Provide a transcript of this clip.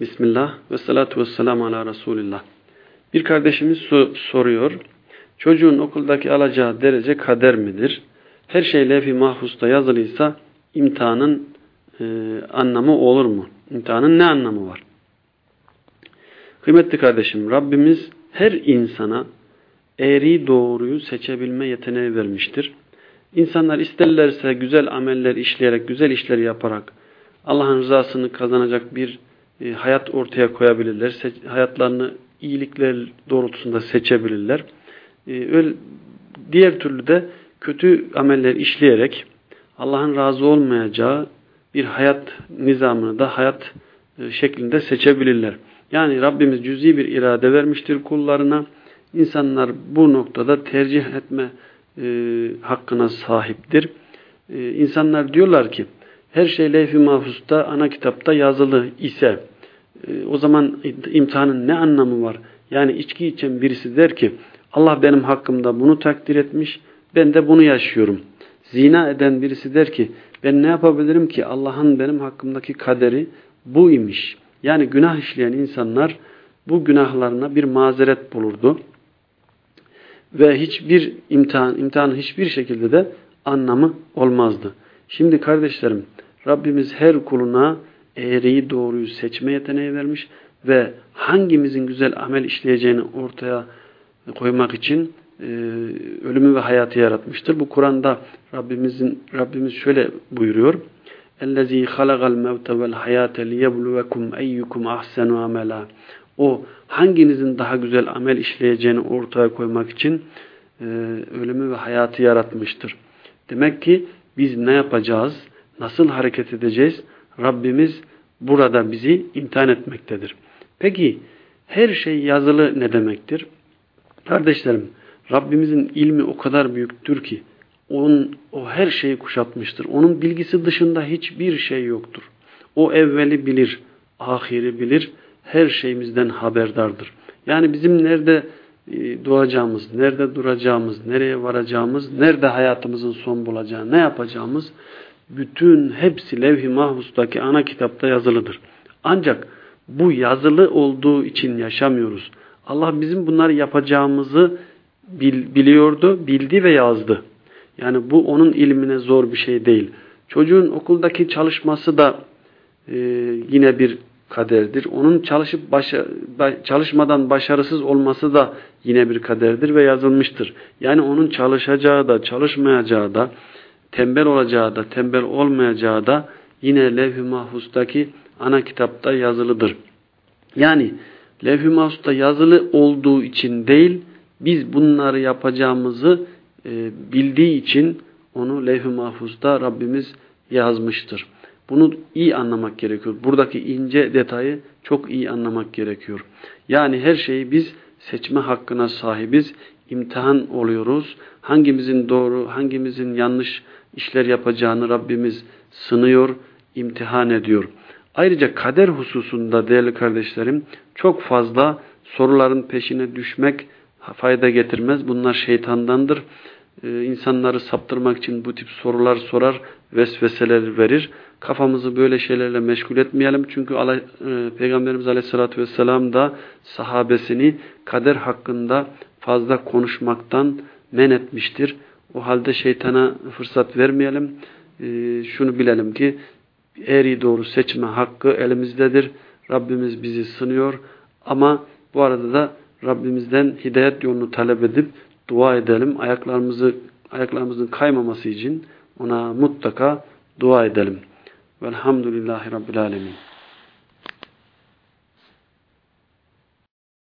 Bismillah ve salatu ve selamu ala Resulillah. Bir kardeşimiz soruyor. Çocuğun okuldaki alacağı derece kader midir? Her şey levh-i mahfusta yazılıysa imtihanın e, anlamı olur mu? İmtihanın ne anlamı var? Kıymetli kardeşim Rabbimiz her insana eğri doğruyu seçebilme yeteneği vermiştir. İnsanlar isterlerse güzel ameller işleyerek, güzel işler yaparak Allah'ın rızasını kazanacak bir e, hayat ortaya koyabilirler. Hayatlarını iyilikler doğrultusunda seçebilirler. Öyle, diğer türlü de kötü ameller işleyerek Allah'ın razı olmayacağı bir hayat nizamını da hayat e, şeklinde seçebilirler. Yani Rabbimiz cüzi bir irade vermiştir kullarına. İnsanlar bu noktada tercih etme e, hakkına sahiptir. E, insanlar diyorlar ki her şey levh-i mahfusta ana kitapta yazılı ise e, o zaman imtihanın ne anlamı var? Yani içki içen birisi der ki Allah benim hakkımda bunu takdir etmiş ben de bunu yaşıyorum. Zina eden birisi der ki ben ne yapabilirim ki Allah'ın benim hakkımdaki kaderi bu imiş. Yani günah işleyen insanlar bu günahlarına bir mazeret bulurdu. Ve hiçbir imtihan, imtihanın hiçbir şekilde de anlamı olmazdı. Şimdi kardeşlerim Rabbimiz her kuluna eğriyi doğruyu seçme yeteneği vermiş ve hangimizin güzel amel işleyeceğini ortaya koymak için e, ölümü ve hayatı yaratmıştır. Bu Kur'an'da Rabbimizin Rabbimiz şöyle buyuruyor. "Ellezî halagal mevte vel hayâte liyebluvekum eyyukum ahsenu amela." O hanginizin daha güzel amel işleyeceğini ortaya koymak için e, ölümü ve hayatı yaratmıştır. Demek ki biz ne yapacağız? Nasıl hareket edeceğiz? Rabbimiz burada bizi imtihan etmektedir. Peki her şey yazılı ne demektir? Kardeşlerim Rabbimizin ilmi o kadar büyüktür ki onun, o her şeyi kuşatmıştır. Onun bilgisi dışında hiçbir şey yoktur. O evveli bilir, ahiri bilir, her şeyimizden haberdardır. Yani bizim nerede e, doğacağımız, nerede duracağımız, nereye varacağımız, nerede hayatımızın son bulacağı, ne yapacağımız bütün hepsi levh-i mahfustaki ana kitapta yazılıdır. Ancak bu yazılı olduğu için yaşamıyoruz. Allah bizim bunları yapacağımızı bil, biliyordu, bildi ve yazdı. Yani bu onun ilmine zor bir şey değil. Çocuğun okuldaki çalışması da e, yine bir kaderdir. Onun çalışıp başa, çalışmadan başarısız olması da yine bir kaderdir ve yazılmıştır. Yani onun çalışacağı da çalışmayacağı da tembel olacağı da tembel olmayacağı da yine levh-i mahfustaki ana kitapta yazılıdır. Yani levh-i mahfusta yazılı olduğu için değil, biz bunları yapacağımızı e, bildiği için onu levh-i mahfuzda Rabbimiz yazmıştır. Bunu iyi anlamak gerekiyor. Buradaki ince detayı çok iyi anlamak gerekiyor. Yani her şeyi biz seçme hakkına sahibiz. İmtihan oluyoruz. Hangimizin doğru, hangimizin yanlış işler yapacağını Rabbimiz sınıyor, imtihan ediyor. Ayrıca kader hususunda değerli kardeşlerim çok fazla soruların peşine düşmek fayda getirmez. Bunlar şeytandandır. Ee, insanları saptırmak için bu tip sorular sorar, vesveseler verir. Kafamızı böyle şeylerle meşgul etmeyelim. Çünkü e, Peygamberimiz Aleyhisselatü Vesselam da sahabesini kader hakkında fazla konuşmaktan men etmiştir. O halde şeytana fırsat vermeyelim. Ee, şunu bilelim ki eğri doğru seçme hakkı elimizdedir. Rabbimiz bizi sınıyor. Ama bu arada da Rabbimizden hidayet yolunu talep edip dua edelim. Ayaklarımızı ayaklarımızın kaymaması için ona mutlaka dua edelim. Velhamdülillahi Rabbil Alemin.